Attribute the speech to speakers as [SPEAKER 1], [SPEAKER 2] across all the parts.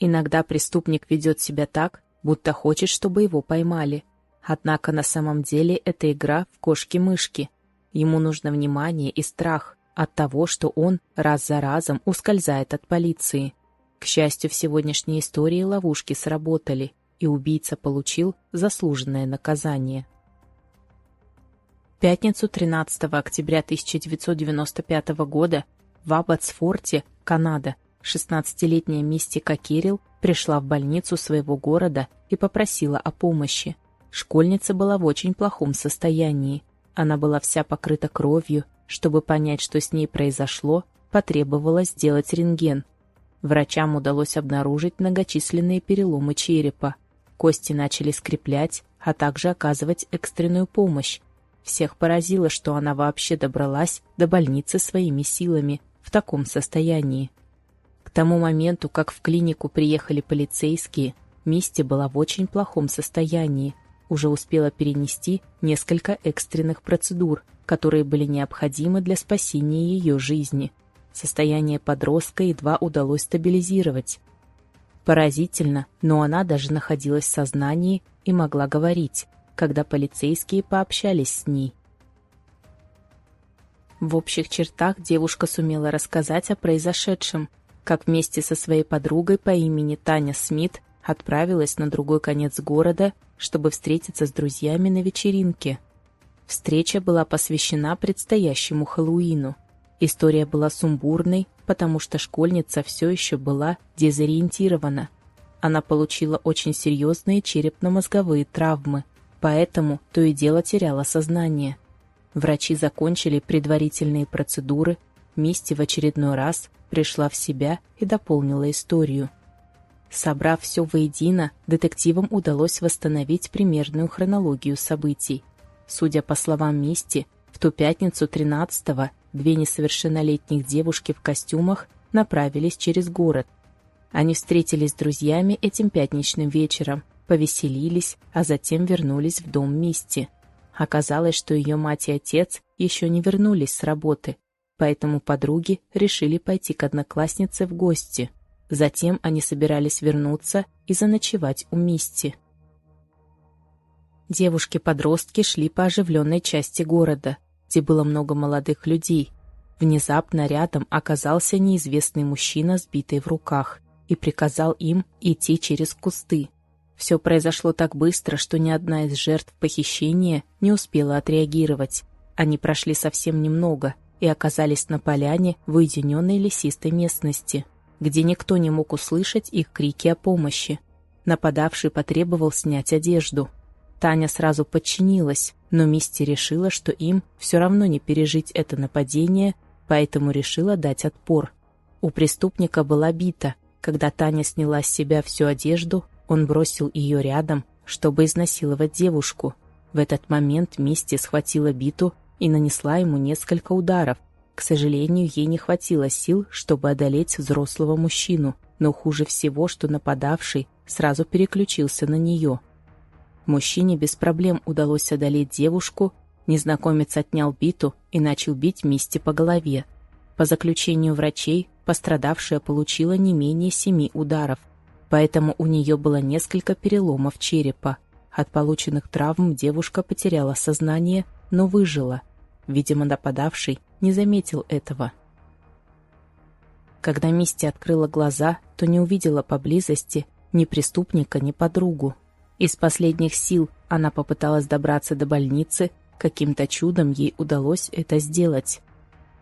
[SPEAKER 1] Иногда преступник ведет себя так, будто хочет, чтобы его поймали. Однако на самом деле это игра в кошки-мышки. Ему нужно внимание и страх от того, что он раз за разом ускользает от полиции. К счастью, в сегодняшней истории ловушки сработали, и убийца получил заслуженное наказание. В пятницу 13 октября 1995 года в Аббатсфорте, Канада, 16-летняя мистика Кирилл пришла в больницу своего города и попросила о помощи. Школьница была в очень плохом состоянии. Она была вся покрыта кровью. Чтобы понять, что с ней произошло, потребовалось сделать рентген. Врачам удалось обнаружить многочисленные переломы черепа. Кости начали скреплять, а также оказывать экстренную помощь. Всех поразило, что она вообще добралась до больницы своими силами в таком состоянии. Тому моменту, как в клинику приехали полицейские, Мисти была в очень плохом состоянии, уже успела перенести несколько экстренных процедур, которые были необходимы для спасения ее жизни. Состояние подростка едва удалось стабилизировать. Поразительно, но она даже находилась в сознании и могла говорить, когда полицейские пообщались с ней. В общих чертах девушка сумела рассказать о произошедшем, как вместе со своей подругой по имени Таня Смит отправилась на другой конец города, чтобы встретиться с друзьями на вечеринке. Встреча была посвящена предстоящему Хэллоуину. История была сумбурной, потому что школьница все еще была дезориентирована. Она получила очень серьезные черепно-мозговые травмы, поэтому то и дело теряла сознание. Врачи закончили предварительные процедуры, Мисти в очередной раз пришла в себя и дополнила историю. Собрав все воедино, детективам удалось восстановить примерную хронологию событий. Судя по словам Мисти, в ту пятницу 13-го две несовершеннолетних девушки в костюмах направились через город. Они встретились с друзьями этим пятничным вечером, повеселились, а затем вернулись в дом Мисти. Оказалось, что ее мать и отец еще не вернулись с работы, поэтому подруги решили пойти к однокласснице в гости. Затем они собирались вернуться и заночевать у Мисти. Девушки-подростки шли по оживленной части города, где было много молодых людей. Внезапно рядом оказался неизвестный мужчина, сбитый в руках, и приказал им идти через кусты. Все произошло так быстро, что ни одна из жертв похищения не успела отреагировать. Они прошли совсем немного и оказались на поляне в уединенной лесистой местности, где никто не мог услышать их крики о помощи. Нападавший потребовал снять одежду. Таня сразу подчинилась, но Мисти решила, что им все равно не пережить это нападение, поэтому решила дать отпор. У преступника была бита. Когда Таня сняла с себя всю одежду, он бросил ее рядом, чтобы изнасиловать девушку. В этот момент Мисти схватила биту и нанесла ему несколько ударов. К сожалению, ей не хватило сил, чтобы одолеть взрослого мужчину, но хуже всего, что нападавший сразу переключился на нее. Мужчине без проблем удалось одолеть девушку, незнакомец отнял биту и начал бить Мисти по голове. По заключению врачей, пострадавшая получила не менее семи ударов поэтому у нее было несколько переломов черепа. От полученных травм девушка потеряла сознание, но выжила. Видимо, нападавший не заметил этого. Когда Мисти открыла глаза, то не увидела поблизости ни преступника, ни подругу. Из последних сил она попыталась добраться до больницы, каким-то чудом ей удалось это сделать.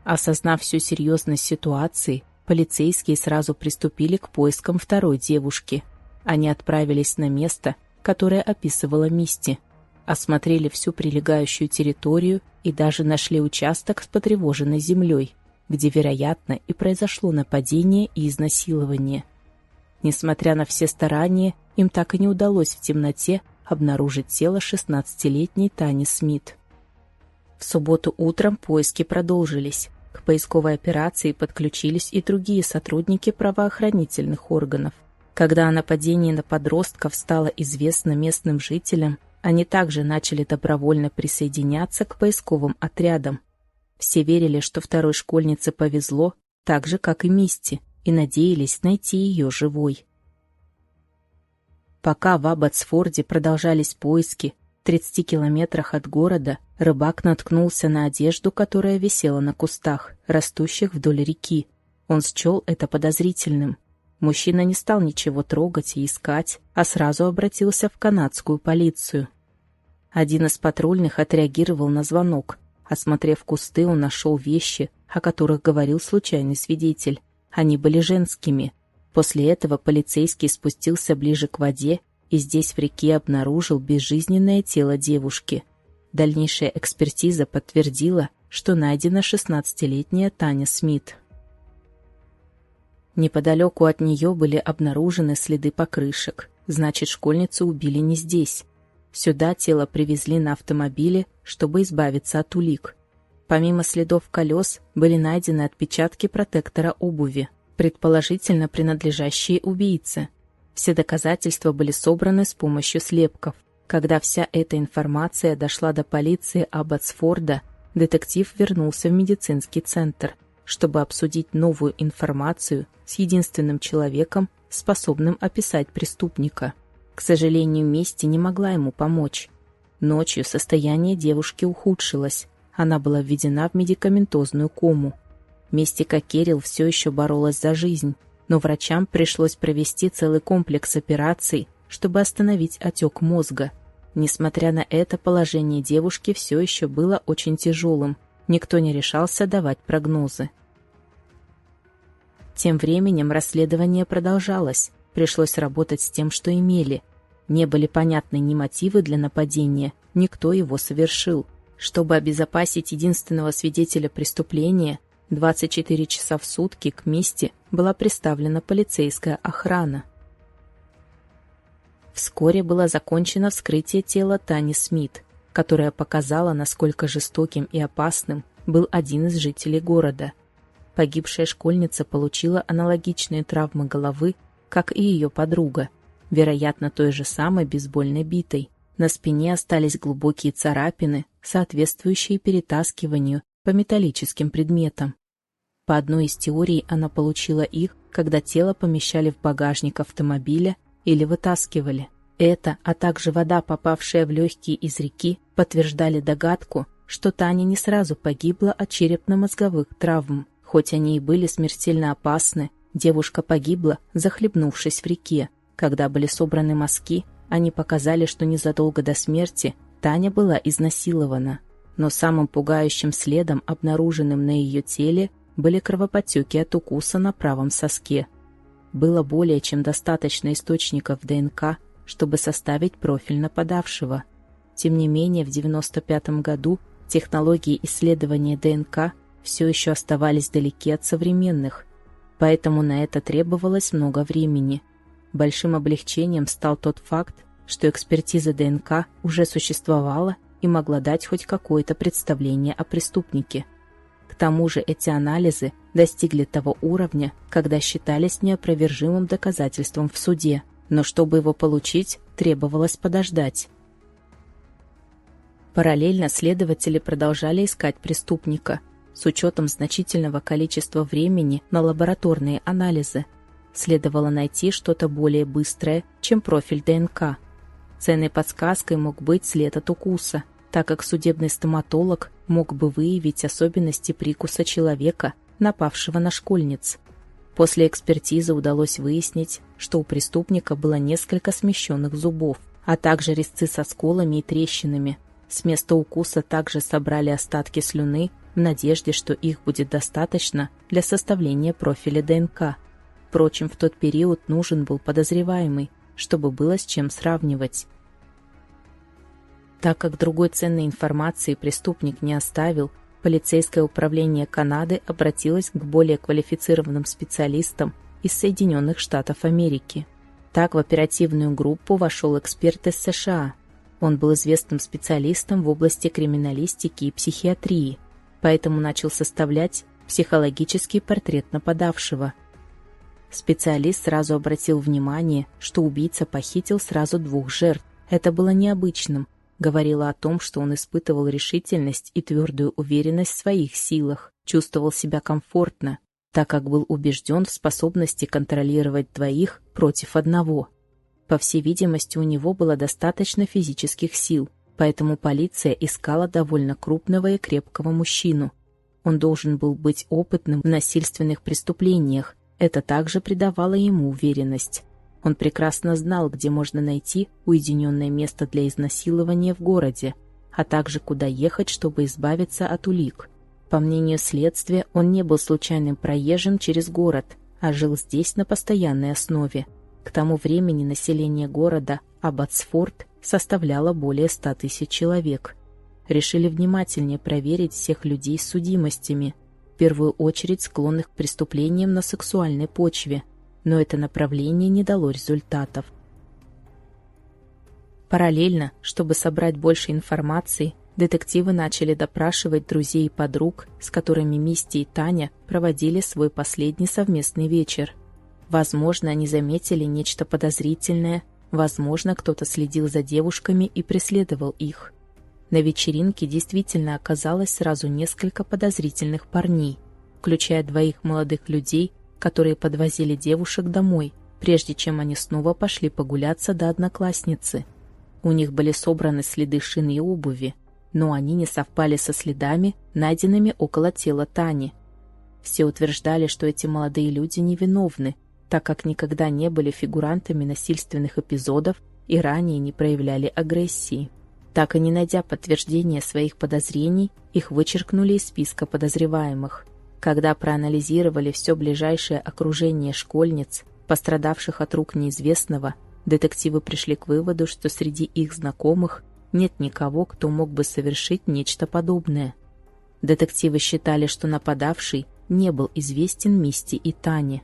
[SPEAKER 1] Осознав всю серьезность ситуации, Полицейские сразу приступили к поискам второй девушки. Они отправились на место, которое описывала Мисти, осмотрели всю прилегающую территорию и даже нашли участок с потревоженной землей, где, вероятно, и произошло нападение и изнасилование. Несмотря на все старания, им так и не удалось в темноте обнаружить тело 16-летней Тани Смит. В субботу утром поиски продолжились. К поисковой операции подключились и другие сотрудники правоохранительных органов. Когда о нападении на подростков стало известно местным жителям, они также начали добровольно присоединяться к поисковым отрядам. Все верили, что второй школьнице повезло, так же, как и Мисти, и надеялись найти ее живой. Пока в Аббатсфорде продолжались поиски, в 30 километрах от города рыбак наткнулся на одежду, которая висела на кустах, растущих вдоль реки. Он счел это подозрительным. Мужчина не стал ничего трогать и искать, а сразу обратился в канадскую полицию. Один из патрульных отреагировал на звонок. Осмотрев кусты, он нашел вещи, о которых говорил случайный свидетель. Они были женскими. После этого полицейский спустился ближе к воде и здесь в реке обнаружил безжизненное тело девушки. Дальнейшая экспертиза подтвердила, что найдена 16-летняя Таня Смит. Неподалеку от нее были обнаружены следы покрышек. Значит, школьницу убили не здесь. Сюда тело привезли на автомобиле, чтобы избавиться от улик. Помимо следов колес были найдены отпечатки протектора обуви, предположительно принадлежащие убийце. Все доказательства были собраны с помощью слепков. Когда вся эта информация дошла до полиции Аббатсфорда, детектив вернулся в медицинский центр, чтобы обсудить новую информацию с единственным человеком, способным описать преступника. К сожалению, Мести не могла ему помочь. Ночью состояние девушки ухудшилось, она была введена в медикаментозную кому. Мистика Керил все еще боролась за жизнь, но врачам пришлось провести целый комплекс операций, чтобы остановить отек мозга. Несмотря на это, положение девушки все еще было очень тяжелым. Никто не решался давать прогнозы. Тем временем расследование продолжалось. Пришлось работать с тем, что имели. Не были понятны ни мотивы для нападения, никто его совершил. Чтобы обезопасить единственного свидетеля преступления, 24 часа в сутки к месте была представлена полицейская охрана. Вскоре было закончено вскрытие тела Тани Смит, которая показала, насколько жестоким и опасным был один из жителей города. Погибшая школьница получила аналогичные травмы головы, как и ее подруга, вероятно, той же самой бейсбольной битой. На спине остались глубокие царапины, соответствующие перетаскиванию по металлическим предметам. По одной из теорий она получила их, когда тело помещали в багажник автомобиля или вытаскивали. Это, а также вода, попавшая в легкие из реки, подтверждали догадку, что Таня не сразу погибла от черепно-мозговых травм. Хоть они и были смертельно опасны, девушка погибла, захлебнувшись в реке. Когда были собраны мазки, они показали, что незадолго до смерти Таня была изнасилована. Но самым пугающим следом, обнаруженным на ее теле, были кровоподтеки от укуса на правом соске. Было более чем достаточно источников ДНК, чтобы составить профиль нападавшего. Тем не менее, в 1995 году технологии исследования ДНК все еще оставались далеки от современных, поэтому на это требовалось много времени. Большим облегчением стал тот факт, что экспертиза ДНК уже существовала и могла дать хоть какое-то представление о преступнике. К тому же эти анализы достигли того уровня, когда считались неопровержимым доказательством в суде, но чтобы его получить, требовалось подождать. Параллельно следователи продолжали искать преступника – с учетом значительного количества времени на лабораторные анализы. Следовало найти что-то более быстрое, чем профиль ДНК. Ценной подсказкой мог быть след от укуса, так как судебный стоматолог мог бы выявить особенности прикуса человека, напавшего на школьниц. После экспертизы удалось выяснить, что у преступника было несколько смещенных зубов, а также резцы со сколами и трещинами. С места укуса также собрали остатки слюны в надежде, что их будет достаточно для составления профиля ДНК. Впрочем, в тот период нужен был подозреваемый, чтобы было с чем сравнивать. Так как другой ценной информации преступник не оставил, полицейское управление Канады обратилось к более квалифицированным специалистам из Соединенных Штатов Америки. Так в оперативную группу вошел эксперт из США. Он был известным специалистом в области криминалистики и психиатрии, поэтому начал составлять психологический портрет нападавшего. Специалист сразу обратил внимание, что убийца похитил сразу двух жертв. Это было необычным, говорило о том, что он испытывал решительность и твердую уверенность в своих силах, чувствовал себя комфортно, так как был убежден в способности контролировать двоих против одного. По всей видимости, у него было достаточно физических сил, поэтому полиция искала довольно крупного и крепкого мужчину. Он должен был быть опытным в насильственных преступлениях, это также придавало ему уверенность. Он прекрасно знал, где можно найти уединенное место для изнасилования в городе, а также куда ехать, чтобы избавиться от улик. По мнению следствия, он не был случайным проезжим через город, а жил здесь на постоянной основе. К тому времени население города Аббатсфорд составляло более 100 тысяч человек. Решили внимательнее проверить всех людей с судимостями, в первую очередь склонных к преступлениям на сексуальной почве, но это направление не дало результатов. Параллельно, чтобы собрать больше информации, детективы начали допрашивать друзей и подруг, с которыми Мисти и Таня проводили свой последний совместный вечер. Возможно, они заметили нечто подозрительное, возможно, кто-то следил за девушками и преследовал их. На вечеринке действительно оказалось сразу несколько подозрительных парней, включая двоих молодых людей, которые подвозили девушек домой, прежде чем они снова пошли погуляться до одноклассницы. У них были собраны следы шин и обуви, но они не совпали со следами, найденными около тела Тани. Все утверждали, что эти молодые люди невиновны, так как никогда не были фигурантами насильственных эпизодов и ранее не проявляли агрессии. Так и не найдя подтверждения своих подозрений, их вычеркнули из списка подозреваемых. Когда проанализировали все ближайшее окружение школьниц, пострадавших от рук неизвестного, детективы пришли к выводу, что среди их знакомых нет никого, кто мог бы совершить нечто подобное. Детективы считали, что нападавший не был известен Мисти и Тане.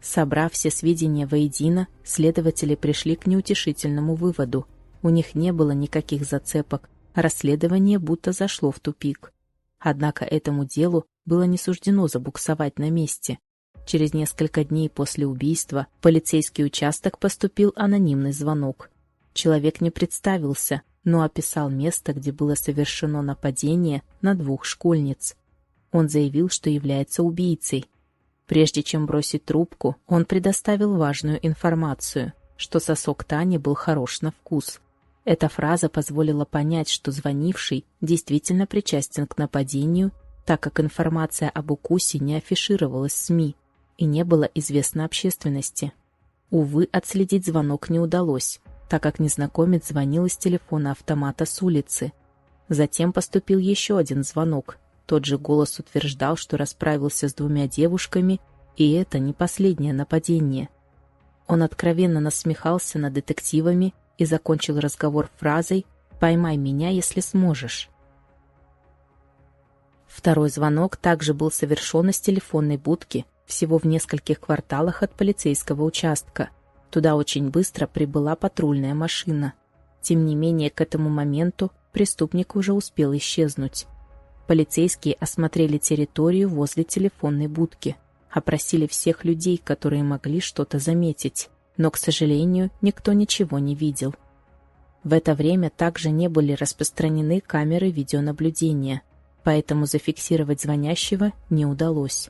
[SPEAKER 1] Собрав все сведения воедино, следователи пришли к неутешительному выводу – у них не было никаких зацепок, расследование будто зашло в тупик. Однако этому делу было не суждено забуксовать на месте. Через несколько дней после убийства в полицейский участок поступил анонимный звонок. Человек не представился, но описал место, где было совершено нападение на двух школьниц. Он заявил, что является убийцей. Прежде чем бросить трубку, он предоставил важную информацию, что сосок Тани был хорош на вкус. Эта фраза позволила понять, что звонивший действительно причастен к нападению, так как информация об укусе не афишировалась в СМИ и не было известно общественности. Увы, отследить звонок не удалось, так как незнакомец звонил из телефона автомата с улицы. Затем поступил еще один звонок. Тот же голос утверждал, что расправился с двумя девушками, и это не последнее нападение. Он откровенно насмехался над детективами и закончил разговор фразой «Поймай меня, если сможешь». Второй звонок также был совершен из телефонной будки всего в нескольких кварталах от полицейского участка. Туда очень быстро прибыла патрульная машина. Тем не менее, к этому моменту преступник уже успел исчезнуть. Полицейские осмотрели территорию возле телефонной будки, опросили всех людей, которые могли что-то заметить но, к сожалению, никто ничего не видел. В это время также не были распространены камеры видеонаблюдения, поэтому зафиксировать звонящего не удалось.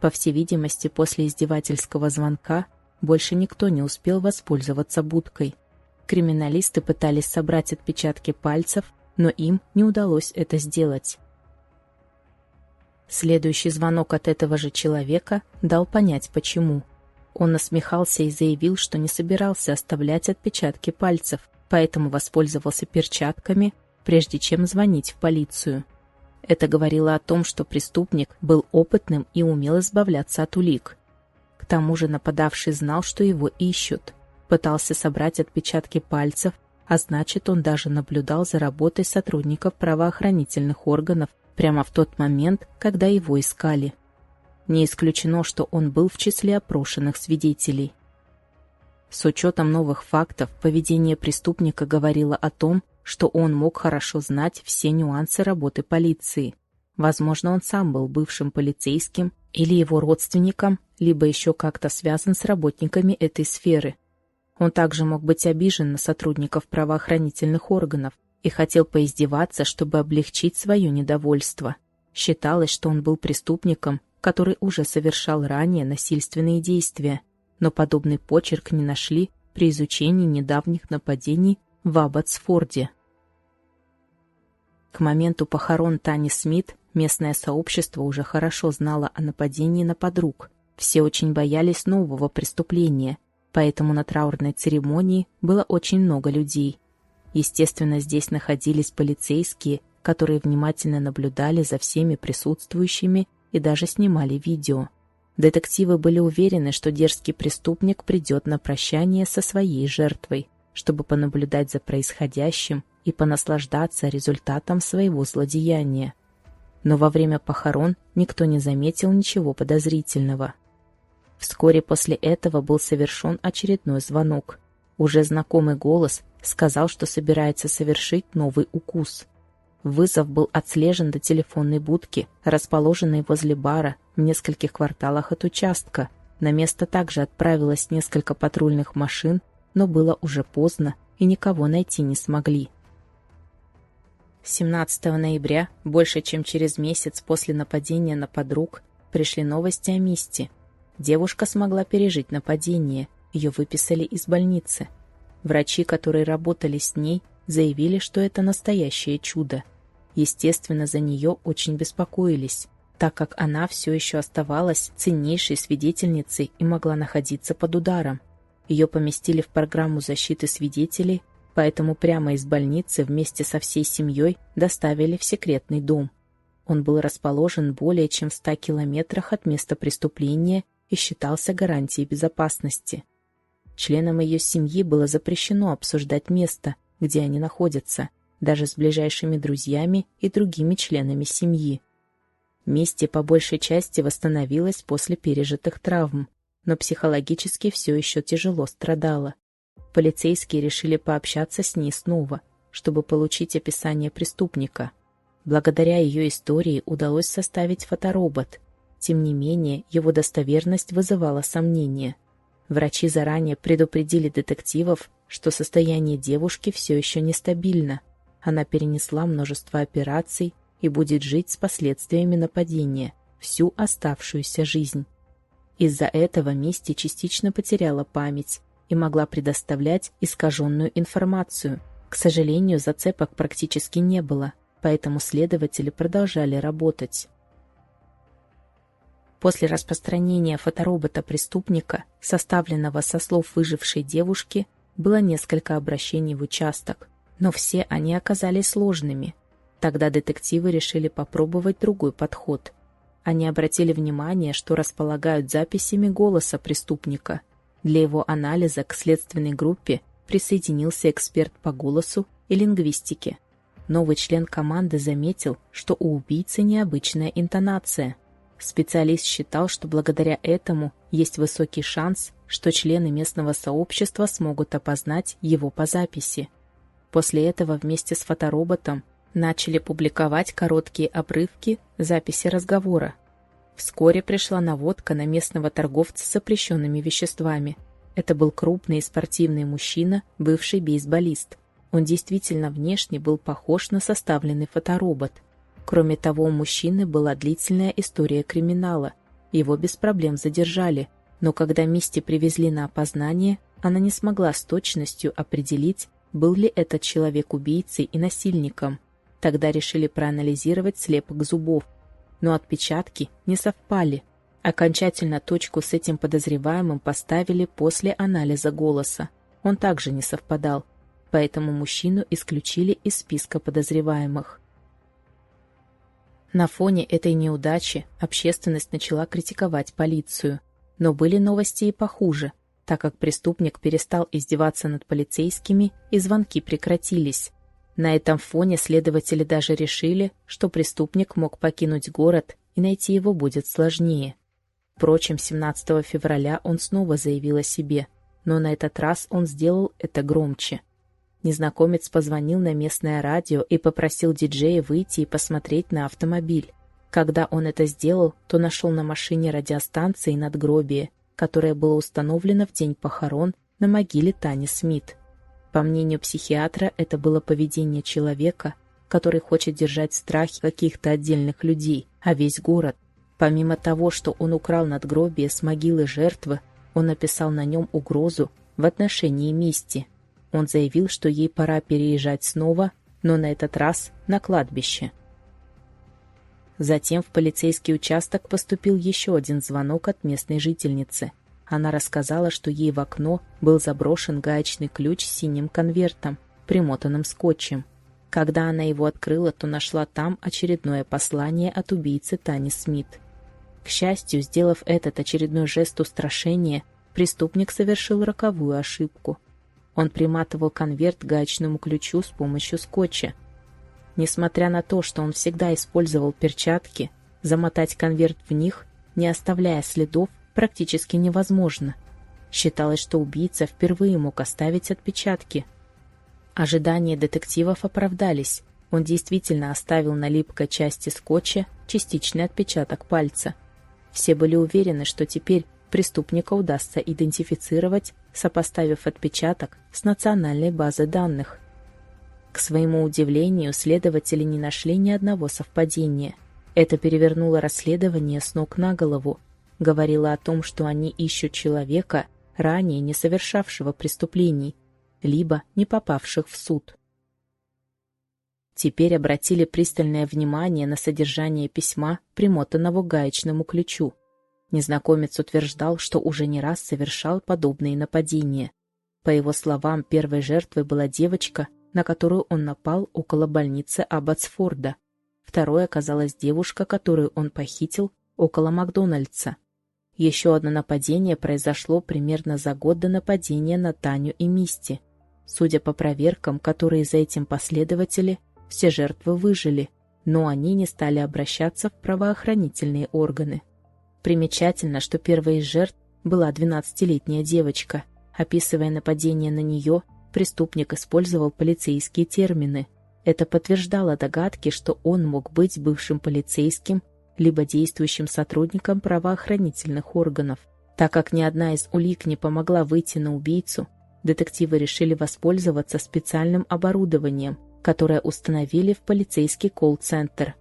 [SPEAKER 1] По всей видимости, после издевательского звонка больше никто не успел воспользоваться будкой. Криминалисты пытались собрать отпечатки пальцев, но им не удалось это сделать. Следующий звонок от этого же человека дал понять, почему – он насмехался и заявил, что не собирался оставлять отпечатки пальцев, поэтому воспользовался перчатками, прежде чем звонить в полицию. Это говорило о том, что преступник был опытным и умел избавляться от улик. К тому же нападавший знал, что его ищут, пытался собрать отпечатки пальцев, а значит, он даже наблюдал за работой сотрудников правоохранительных органов прямо в тот момент, когда его искали. Не исключено, что он был в числе опрошенных свидетелей. С учетом новых фактов, поведение преступника говорило о том, что он мог хорошо знать все нюансы работы полиции. Возможно, он сам был бывшим полицейским или его родственником, либо еще как-то связан с работниками этой сферы. Он также мог быть обижен на сотрудников правоохранительных органов и хотел поиздеваться, чтобы облегчить свое недовольство. Считалось, что он был преступником который уже совершал ранее насильственные действия. но подобный почерк не нашли при изучении недавних нападений в Аббатсфорде. К моменту похорон Тани Смит местное сообщество уже хорошо знало о нападении на подруг. Все очень боялись нового преступления, поэтому на траурной церемонии было очень много людей. Естественно, здесь находились полицейские, которые внимательно наблюдали за всеми присутствующими и даже снимали видео. Детективы были уверены, что дерзкий преступник придет на прощание со своей жертвой, чтобы понаблюдать за происходящим и понаслаждаться результатом своего злодеяния. Но во время похорон никто не заметил ничего подозрительного. Вскоре после этого был совершен очередной звонок. Уже знакомый голос сказал, что собирается совершить новый укус. Вызов был отслежен до телефонной будки, расположенной возле бара в нескольких кварталах от участка. На место также отправилось несколько патрульных машин, но было уже поздно, и никого найти не смогли. 17 ноября, больше чем через месяц после нападения на подруг, пришли новости о Мисти. Девушка смогла пережить нападение, ее выписали из больницы. Врачи, которые работали с ней, заявили, что это настоящее чудо. Естественно, за нее очень беспокоились, так как она все еще оставалась ценнейшей свидетельницей и могла находиться под ударом. Ее поместили в программу защиты свидетелей, поэтому прямо из больницы вместе со всей семьей доставили в секретный дом. Он был расположен более чем в 100 километрах от места преступления и считался гарантией безопасности. Членам ее семьи было запрещено обсуждать место, где они находятся, даже с ближайшими друзьями и другими членами семьи. Мисти по большей части восстановилась после пережитых травм, но психологически все еще тяжело страдала. Полицейские решили пообщаться с ней снова, чтобы получить описание преступника. Благодаря ее истории удалось составить фоторобот. Тем не менее, его достоверность вызывала сомнения. Врачи заранее предупредили детективов, что состояние девушки все еще нестабильно. Она перенесла множество операций и будет жить с последствиями нападения всю оставшуюся жизнь. Из-за этого Мисти частично потеряла память и могла предоставлять искаженную информацию. К сожалению, зацепок практически не было, поэтому следователи продолжали работать. После распространения фоторобота преступника, составленного со слов выжившей девушки, было несколько обращений в участок, но все они оказались сложными. Тогда детективы решили попробовать другой подход. Они обратили внимание, что располагают записями голоса преступника. Для его анализа к следственной группе присоединился эксперт по голосу и лингвистике. Новый член команды заметил, что у убийцы необычная интонация – Специалист считал, что благодаря этому есть высокий шанс, что члены местного сообщества смогут опознать его по записи. После этого вместе с фотороботом начали публиковать короткие обрывки записи разговора. Вскоре пришла наводка на местного торговца с запрещенными веществами. Это был крупный и спортивный мужчина, бывший бейсболист. Он действительно внешне был похож на составленный фоторобот – Кроме того, у мужчины была длительная история криминала. Его без проблем задержали, но когда Мисти привезли на опознание, она не смогла с точностью определить, был ли этот человек убийцей и насильником. Тогда решили проанализировать слепок зубов, но отпечатки не совпали. Окончательно точку с этим подозреваемым поставили после анализа голоса. Он также не совпадал, поэтому мужчину исключили из списка подозреваемых. На фоне этой неудачи общественность начала критиковать полицию. Но были новости и похуже, так как преступник перестал издеваться над полицейскими и звонки прекратились. На этом фоне следователи даже решили, что преступник мог покинуть город и найти его будет сложнее. Впрочем, 17 февраля он снова заявил о себе, но на этот раз он сделал это громче – Незнакомец позвонил на местное радио и попросил диджея выйти и посмотреть на автомобиль. Когда он это сделал, то нашел на машине радиостанции надгробие, которое было установлено в день похорон на могиле Тани Смит. По мнению психиатра, это было поведение человека, который хочет держать в страхе каких-то отдельных людей, а весь город. Помимо того, что он украл надгробие с могилы жертвы, Он написал на нем угрозу в отношении мести. Он заявил, что ей пора переезжать снова, но на этот раз на кладбище. Затем в полицейский участок поступил еще один звонок от местной жительницы. Она рассказала, что ей в окно был заброшен гаечный ключ с синим конвертом, примотанным скотчем. Когда она его открыла, то нашла там очередное послание от убийцы Тани Смит. К счастью, сделав этот очередной жест устрашения, преступник совершил роковую ошибку. Он приматывал конверт гаечному ключу с помощью скотча. Несмотря на то, что он всегда использовал перчатки, замотать конверт в них, не оставляя следов, практически невозможно. Считалось, что убийца впервые мог оставить отпечатки – Ожидания детективов оправдались. Он действительно оставил на липкой части скотча частичный отпечаток пальца. Все были уверены, что теперь преступника удастся идентифицировать, сопоставив отпечаток с национальной базой данных. К своему удивлению, следователи не нашли ни одного совпадения. Это перевернуло расследование с ног на голову, говорило о том, что они ищут человека, ранее не совершавшего преступлений, либо не попавших в суд. Теперь обратили пристальное внимание на содержание письма, примотанного гаечному ключу. Незнакомец утверждал, что уже не раз совершал подобные нападения. По его словам, первой жертвой была девочка, на которую он напал около больницы Аббатсфорда. Второй оказалась девушка, которую он похитил около Макдональдса. Еще одно нападение произошло примерно за год до нападения на Таню и Мисти – Судя по проверкам, которые за этим последователи, все жертвы выжили, но они не стали обращаться в правоохранительные органы. Примечательно, что первой из жертв была 12-летняя девочка. Описывая нападение на нее, преступник использовал полицейские термины. Это подтверждало догадки, что он мог быть бывшим полицейским либо действующим сотрудником правоохранительных органов. Так как ни одна из улик не помогла выйти на убийцу, детективы решили воспользоваться специальным оборудованием, которое установили в полицейский колл-центр.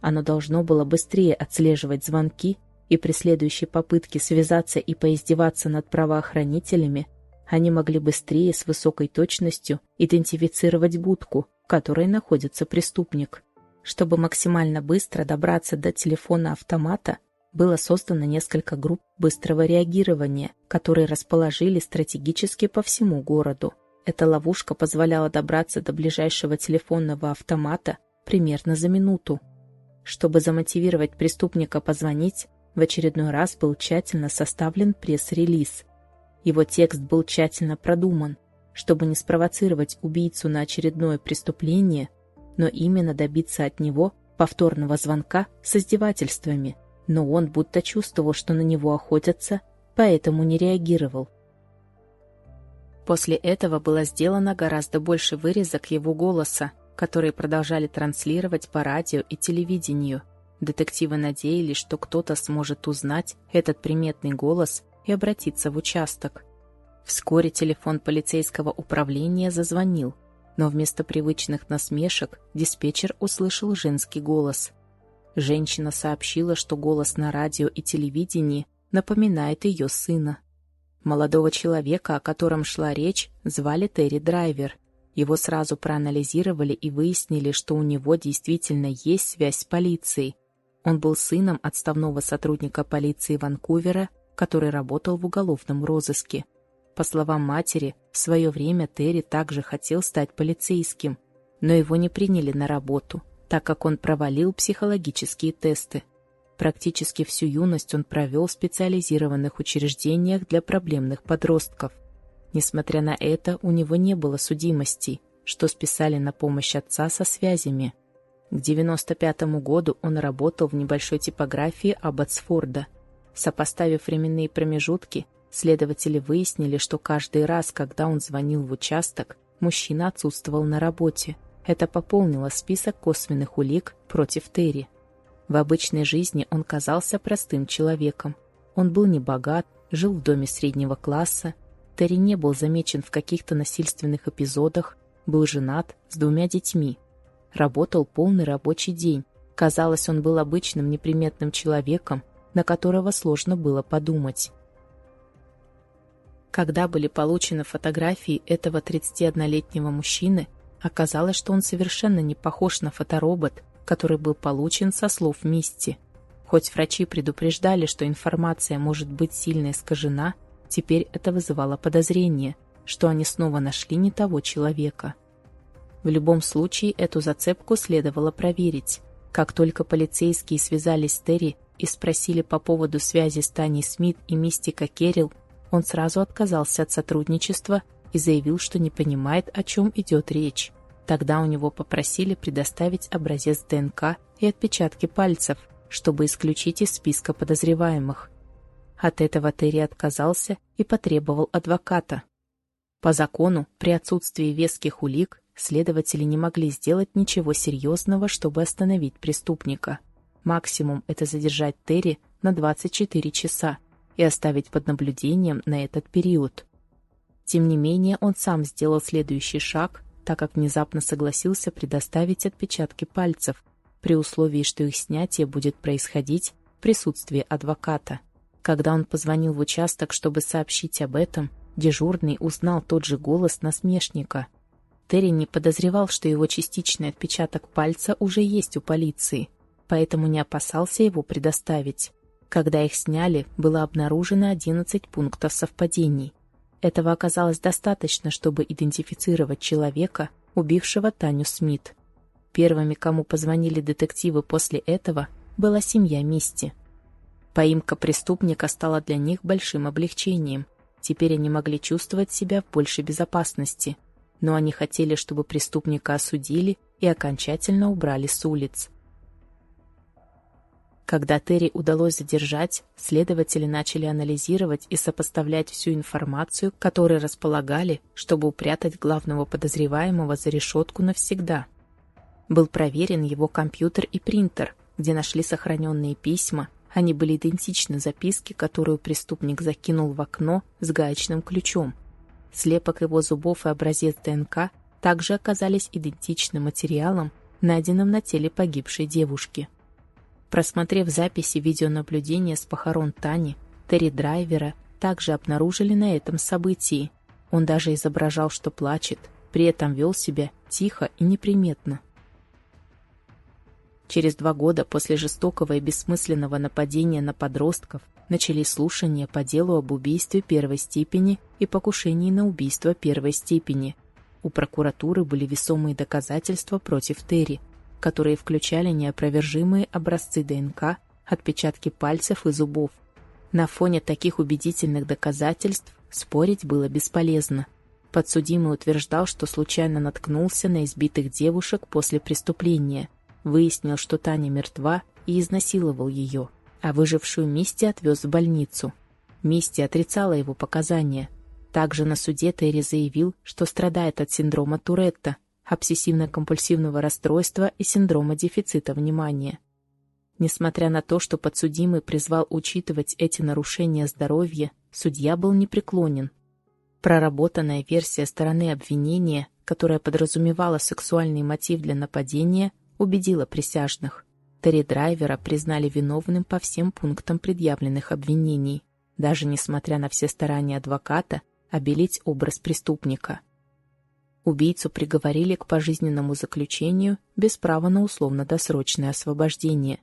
[SPEAKER 1] Оно должно было быстрее отслеживать звонки, и при следующей попытке связаться и поиздеваться над правоохранителями они могли быстрее с высокой точностью идентифицировать будку, в которой находится преступник. Чтобы максимально быстро добраться до телефона автомата, было создано несколько групп быстрого реагирования, которые расположили стратегически по всему городу. Эта ловушка позволяла добраться до ближайшего телефонного автомата примерно за минуту. Чтобы замотивировать преступника позвонить, в очередной раз был тщательно составлен пресс-релиз. Его текст был тщательно продуман, чтобы не спровоцировать убийцу на очередное преступление, но именно добиться от него повторного звонка с издевательствами – но он будто чувствовал, что на него охотятся, поэтому не реагировал. После этого было сделано гораздо больше вырезок его голоса, которые продолжали транслировать по радио и телевидению. Детективы надеялись, что кто-то сможет узнать этот приметный голос и обратиться в участок. Вскоре телефон полицейского управления зазвонил, но вместо привычных насмешек диспетчер услышал женский голос. Женщина сообщила, что голос на радио и телевидении напоминает ее сына. Молодого человека, о котором шла речь, звали Терри Драйвер. Его сразу проанализировали и выяснили, что у него действительно есть связь с полицией. Он был сыном отставного сотрудника полиции Ванкувера, который работал в уголовном розыске. По словам матери, в свое время Терри также хотел стать полицейским, но его не приняли на работу – так как он провалил психологические тесты. Практически всю юность он провел в специализированных учреждениях для проблемных подростков. Несмотря на это, у него не было судимостей, что списали на помощь отца со связями. К 95 году он работал в небольшой типографии Аббатсфорда. Сопоставив временные промежутки, следователи выяснили, что каждый раз, когда он звонил в участок, мужчина отсутствовал на работе – это пополнило список косвенных улик против Терри. В обычной жизни он казался простым человеком. Он был не богат, жил в доме среднего класса. Терри не был замечен в каких-то насильственных эпизодах, был женат с двумя детьми. Работал полный рабочий день. Казалось, он был обычным неприметным человеком, на которого сложно было подумать. Когда были получены фотографии этого 31-летнего мужчины, оказалось, что он совершенно не похож на фоторобот, который был получен со слов Мисти. Хоть врачи предупреждали, что информация может быть сильно искажена, теперь это вызывало подозрение, что они снова нашли не того человека. В любом случае, эту зацепку следовало проверить. Как только полицейские связались с Терри и спросили по поводу связи с Таней Смит и Мистика Керрилл, он сразу отказался от сотрудничества и заявил, что не понимает, о чем идет речь. Тогда у него попросили предоставить образец ДНК и отпечатки пальцев, чтобы исключить из списка подозреваемых. От этого Терри отказался и потребовал адвоката. По закону, при отсутствии веских улик, следователи не могли сделать ничего серьезного, чтобы остановить преступника. Максимум – это задержать Терри на 24 часа, и оставить под наблюдением на этот период. Тем не менее, он сам сделал следующий шаг, так как внезапно согласился предоставить отпечатки пальцев, при условии, что их снятие будет происходить в присутствии адвоката. Когда он позвонил в участок, чтобы сообщить об этом, дежурный узнал тот же голос насмешника. Терри не подозревал, что его частичный отпечаток пальца уже есть у полиции, поэтому не опасался его предоставить. Когда их сняли, было обнаружено 11 пунктов совпадений. Этого оказалось достаточно, чтобы идентифицировать человека, убившего Таню Смит. Первыми, кому позвонили детективы после этого, была семья Мисти. Поимка преступника стала для них большим облегчением. Теперь они могли чувствовать себя в большей безопасности. Но они хотели, чтобы преступника осудили и окончательно убрали с улиц. Когда Терри удалось задержать, следователи начали анализировать и сопоставлять всю информацию, которой располагали, чтобы упрятать главного подозреваемого за решетку навсегда. Был проверен его компьютер и принтер, где нашли сохраненные письма. Они были идентичны записке, которую преступник закинул в окно с гаечным ключом. Слепок его зубов и образец ДНК также оказались идентичным материалом, найденным на теле погибшей девушки. Просмотрев записи видеонаблюдения с похорон Тани, Терри Драйвера также обнаружили на этом событии. Он даже изображал, что плачет, при этом вел себя тихо и неприметно. Через два года после жестокого и бессмысленного нападения на подростков начались слушания по делу об убийстве первой степени и покушении на убийство первой степени. У прокуратуры были весомые доказательства против Терри, которые включали неопровержимые образцы ДНК, отпечатки пальцев и зубов. На фоне таких убедительных доказательств спорить было бесполезно. Подсудимый утверждал, что случайно наткнулся на избитых девушек после преступления, выяснил, что Таня мертва и изнасиловал ее, а выжившую Мисти отвез в больницу. Мисти отрицала его показания. Также на суде Терри заявил, что страдает от синдрома Туретта, обсессивно-компульсивного расстройства и синдрома дефицита внимания. Несмотря на то, что подсудимый призвал учитывать эти нарушения здоровья, судья был непреклонен. Проработанная версия стороны обвинения, которая подразумевала сексуальный мотив для нападения, убедила присяжных. Терри Драйвера признали виновным по всем пунктам предъявленных обвинений, даже несмотря на все старания адвоката обелить образ преступника. Убийцу приговорили к пожизненному заключению без права на условно-досрочное освобождение.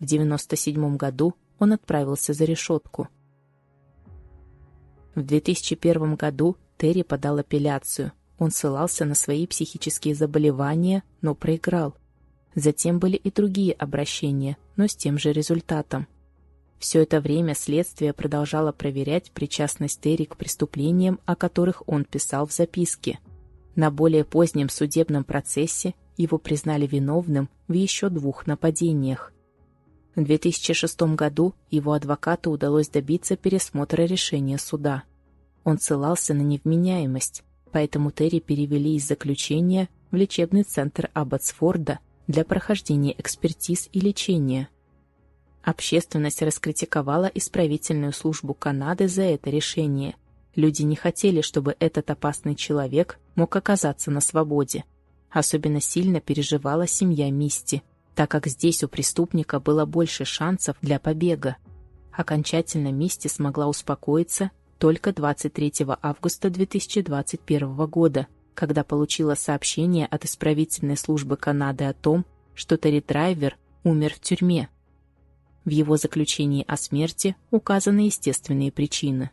[SPEAKER 1] В 1997 году он отправился за решетку. В 2001 году Терри подал апелляцию. Он ссылался на свои психические заболевания, но проиграл. Затем были и другие обращения, но с тем же результатом. Все это время следствие продолжало проверять причастность Терри к преступлениям, о которых он писал в записке – на более позднем судебном процессе его признали виновным в еще двух нападениях. В 2006 году его адвокату удалось добиться пересмотра решения суда. Он ссылался на невменяемость, поэтому Терри перевели из заключения в лечебный центр Аббатсфорда для прохождения экспертиз и лечения. Общественность раскритиковала исправительную службу Канады за это решение – Люди не хотели, чтобы этот опасный человек мог оказаться на свободе. Особенно сильно переживала семья Мисти, так как здесь у преступника было больше шансов для побега. Окончательно Мисти смогла успокоиться только 23 августа 2021 года, когда получила сообщение от исправительной службы Канады о том, что Терри-драйвер умер в тюрьме. В его заключении о смерти указаны естественные причины.